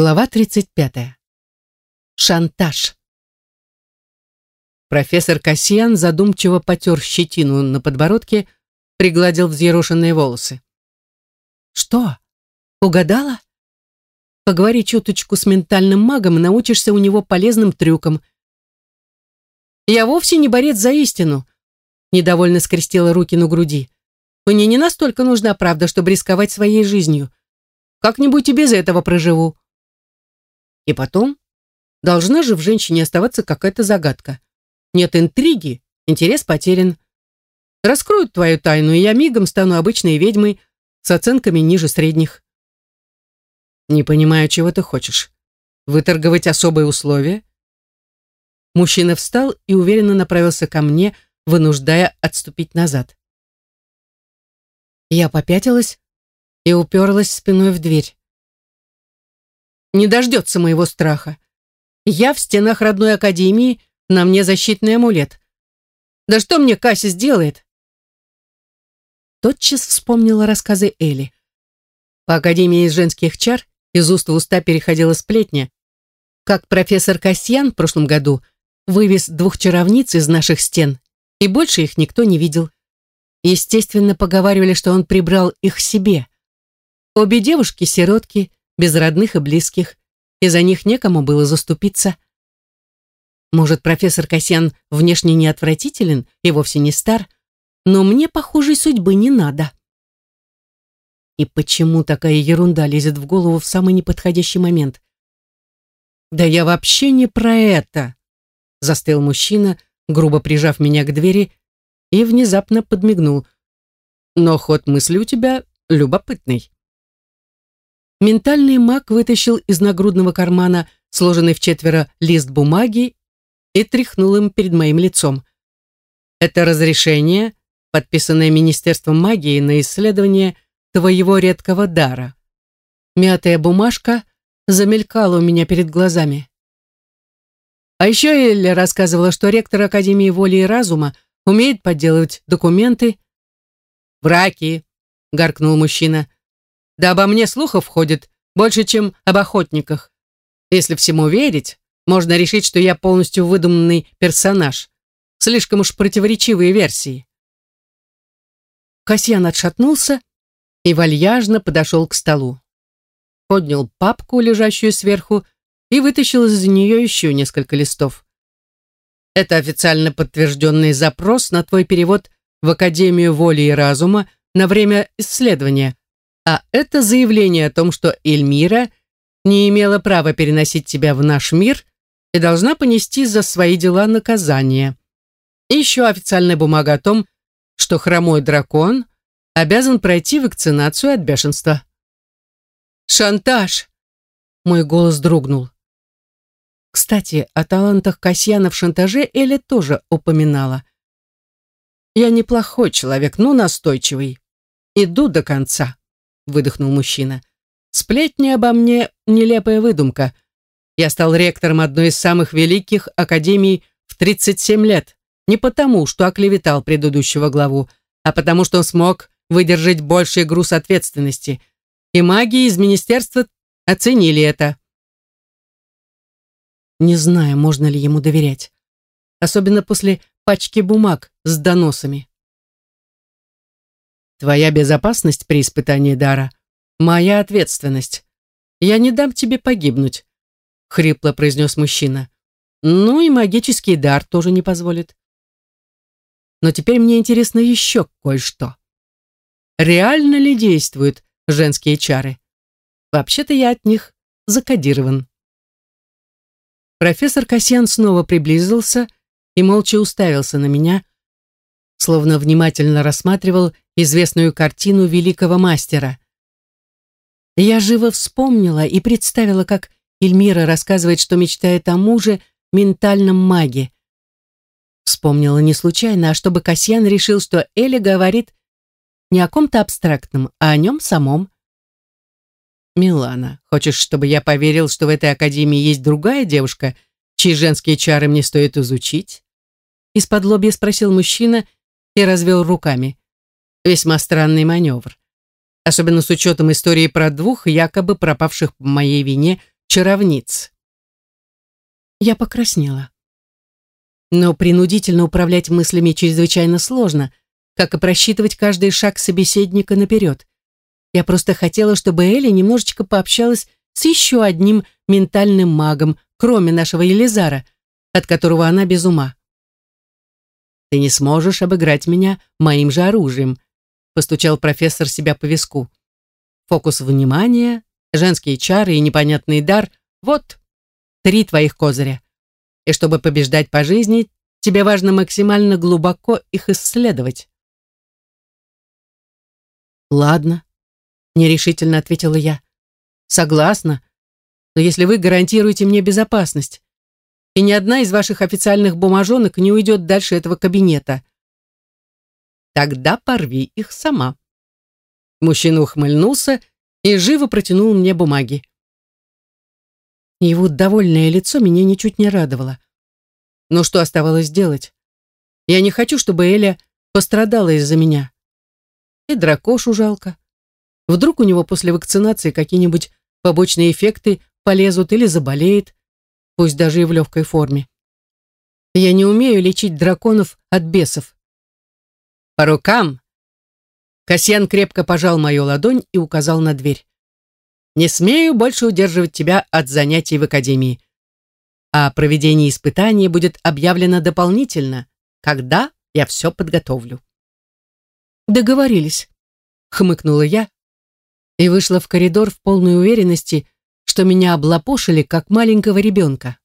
Глава 35. Шантаж. Профессор Кассиан задумчиво потер щетину на подбородке, пригладил взъерошенные волосы. «Что? Угадала? Поговори чуточку с ментальным магом, научишься у него полезным трюкам». «Я вовсе не борец за истину», — недовольно скрестила руки на груди. «Мне не настолько нужна правда, чтобы рисковать своей жизнью. Как-нибудь и без этого проживу». И потом, должна же в женщине оставаться какая-то загадка. Нет интриги, интерес потерян. Раскроют твою тайну, и я мигом стану обычной ведьмой с оценками ниже средних. Не понимаю, чего ты хочешь. Выторговать особые условия? Мужчина встал и уверенно направился ко мне, вынуждая отступить назад. Я попятилась и уперлась спиной в дверь не дождется моего страха. Я в стенах родной академии, на мне защитный амулет. Да что мне Кася сделает? Тотчас вспомнила рассказы Эли. По Академии из женских чар из уст в уста переходила сплетня, как профессор Касьян в прошлом году вывез двух чаровниц из наших стен, и больше их никто не видел. Естественно, поговаривали, что он прибрал их себе. Обе девушки-сиротки без родных и близких, и за них некому было заступиться. Может, профессор Касьян внешне не отвратителен и вовсе не стар, но мне похожей судьбы не надо. И почему такая ерунда лезет в голову в самый неподходящий момент? «Да я вообще не про это!» Застыл мужчина, грубо прижав меня к двери, и внезапно подмигнул. «Но ход мысли у тебя любопытный». Ментальный маг вытащил из нагрудного кармана сложенный в четверо лист бумаги и тряхнул им перед моим лицом. Это разрешение, подписанное Министерством магии на исследование твоего редкого дара. Мятая бумажка замелькала у меня перед глазами. А еще Элли рассказывала, что ректор Академии воли и разума умеет подделывать документы. «Враки!» — гаркнул мужчина. Да обо мне слухов ходит больше, чем об охотниках. Если всему верить, можно решить, что я полностью выдуманный персонаж. Слишком уж противоречивые версии. Касьян отшатнулся и вальяжно подошел к столу. Поднял папку, лежащую сверху, и вытащил из нее еще несколько листов. Это официально подтвержденный запрос на твой перевод в Академию воли и разума на время исследования, а это заявление о том, что Эльмира не имела права переносить тебя в наш мир и должна понести за свои дела наказание. И еще официальная бумага о том, что хромой дракон обязан пройти вакцинацию от бешенства. «Шантаж!» Мой голос дрогнул. Кстати, о талантах Касьяна в шантаже Эля тоже упоминала. «Я неплохой человек, но настойчивый. Иду до конца» выдохнул мужчина. Сплетни обо мне — нелепая выдумка. Я стал ректором одной из самых великих академий в 37 лет. Не потому, что оклеветал предыдущего главу, а потому, что смог выдержать больший груз ответственности. И маги из министерства оценили это. Не знаю, можно ли ему доверять. Особенно после пачки бумаг с доносами. Твоя безопасность при испытании дара — моя ответственность. Я не дам тебе погибнуть», — хрипло произнес мужчина. «Ну и магический дар тоже не позволит». Но теперь мне интересно еще кое-что. Реально ли действуют женские чары? Вообще-то я от них закодирован. Профессор Касьян снова приблизился и молча уставился на меня, словно внимательно рассматривал известную картину великого мастера. Я живо вспомнила и представила, как Эльмира рассказывает, что мечтает о муже, ментальном маге. Вспомнила не случайно, а чтобы Касьян решил, что Эля говорит не о ком-то абстрактном, а о нем самом. «Милана, хочешь, чтобы я поверил, что в этой академии есть другая девушка, чьи женские чары мне стоит изучить?» Из-под лобья спросил мужчина и развел руками. Весьма странный маневр. Особенно с учетом истории про двух, якобы пропавших по моей вине, чаровниц. Я покраснела. Но принудительно управлять мыслями чрезвычайно сложно, как и просчитывать каждый шаг собеседника наперед. Я просто хотела, чтобы Элли немножечко пообщалась с еще одним ментальным магом, кроме нашего Елизара, от которого она без ума. «Ты не сможешь обыграть меня моим же оружием», постучал профессор себя по виску. «Фокус внимания, женские чары и непонятный дар — вот три твоих козыря. И чтобы побеждать по жизни, тебе важно максимально глубоко их исследовать». «Ладно», — нерешительно ответила я. «Согласна, но если вы гарантируете мне безопасность, и ни одна из ваших официальных бумажонок не уйдет дальше этого кабинета. Тогда порви их сама. Мужчина ухмыльнулся и живо протянул мне бумаги. Его довольное лицо меня ничуть не радовало. Но что оставалось делать? Я не хочу, чтобы Эля пострадала из-за меня. И дракошу жалко. Вдруг у него после вакцинации какие-нибудь побочные эффекты полезут или заболеет пусть даже и в легкой форме. Я не умею лечить драконов от бесов. По рукам. Касьян крепко пожал мою ладонь и указал на дверь. Не смею больше удерживать тебя от занятий в академии. А проведение испытаний будет объявлено дополнительно, когда я все подготовлю. Договорились, хмыкнула я и вышла в коридор в полной уверенности, что меня облапошили, как маленького ребенка.